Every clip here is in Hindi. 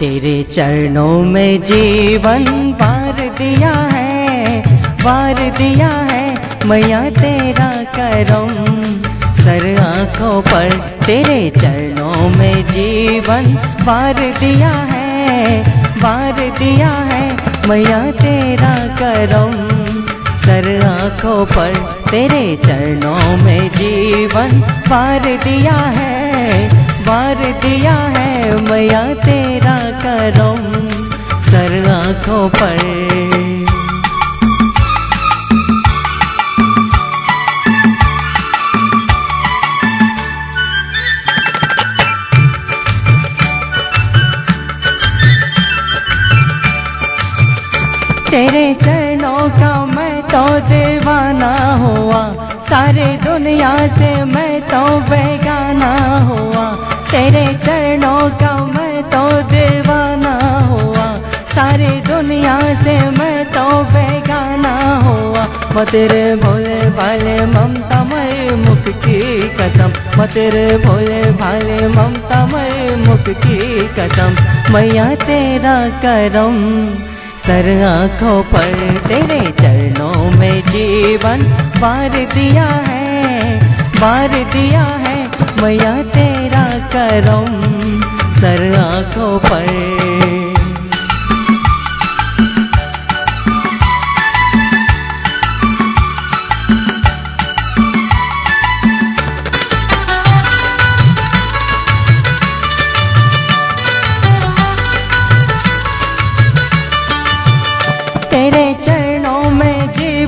तेरे चरणों में जीवन वार दिया है, वार दिया है, मैया तेरा करम। सर आँखों पर तेरे चरणों में जीवन वार दिया है, वार दिया है, मैया तेरा करम। सर आँखों पर तेरे चरणों में जीवन वार दिया है वार दिया है मैया तेरा करम, सर आँखों पर। तेरे चरणों का मैं तो दीवाना हुआ, सारे दुनिया से दुनिया से मैं तो बेगाना हुआ। मैं तेरे भोले भाले ममता मय मुख की कसम। मैं तेरे भोले भाले ममता मय मुख की कसम। मैया तेरा करम, सर आँखों पर तेरे चरणों में जीवन बार दिया है बार दिया है। मैया तेरा करम, सर आँखों पर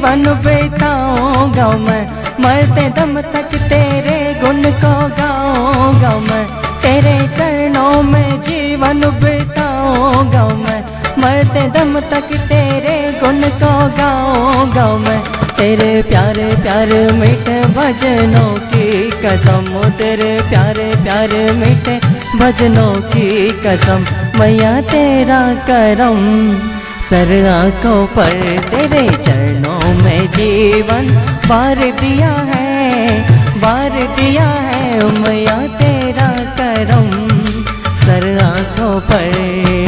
जीवन बिताऊँगा मैं। मरते दम तक तेरे गुण को गाऊँगा मैं। तेरे चरणों में जीवन बिताऊँगा मैं। मरते दम तक तेरे गुण को गाऊँगा मैं। तेरे प्यारे प्यारे मीठे भजनों की कसम। तेरे प्यारे प्यारे मीठे भजनों की कसम। मैया तेरा करम। सर आँखों पर तेरे चरणों में जीवन वार दिया है वार दिया है मैया तेरा करम सर आँखों पर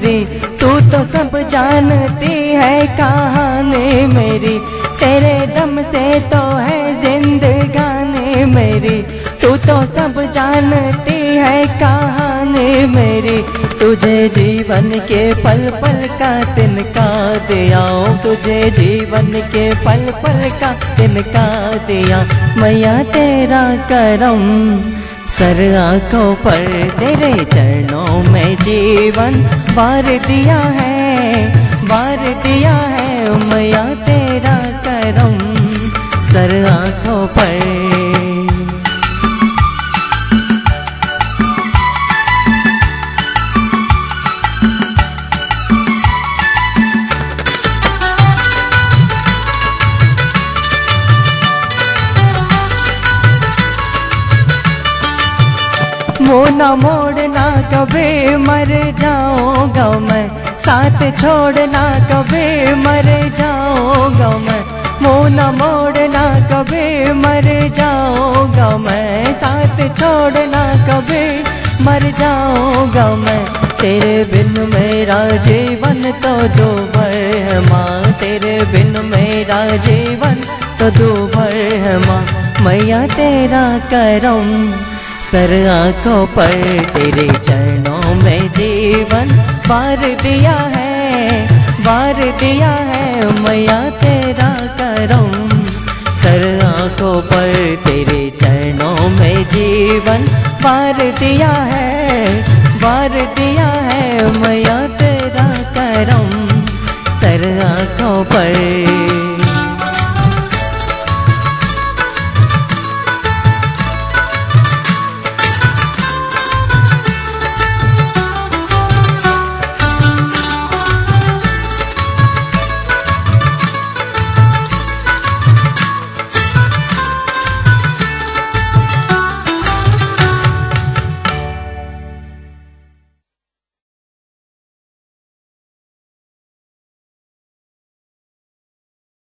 मेरी। तू तो सब जानती है कहानी मेरी। तेरे दम से तो है जिंदगानी मेरी। तू तो सब जानती है कहानी मेरी। तुझे जीवन के पल पल का तिनका दिया। तुझे जीवन के पल पल का तिनका दिया। मैया तेरा करम सर आँखों पर तेरे चरणों में जीवन वार दिया है वार दिया है। वो न मोड़ना कभी मर जाऊँगा मैं। साथ छोड़ना कभी मर जाऊँगा मैं। वो न मोड़ना कभी मर जाऊँगा मैं। साथ छोड़ना कभी मर जाऊँगा मैं। तेरे बिन मेरा जीवन तो दूभर है माँ। तेरे बिन मेरा जीवन तो दूभर है माँ। मैया तेरा करम सर आँखों पर तेरे चरणों में जीवन वार दिया है, वार दिया है, मैया तेरा करम सर आँखों पर तेरे चरणों में जीवन वार दिया है, वार दिया है, मैया तेरा करम सर आँखों पर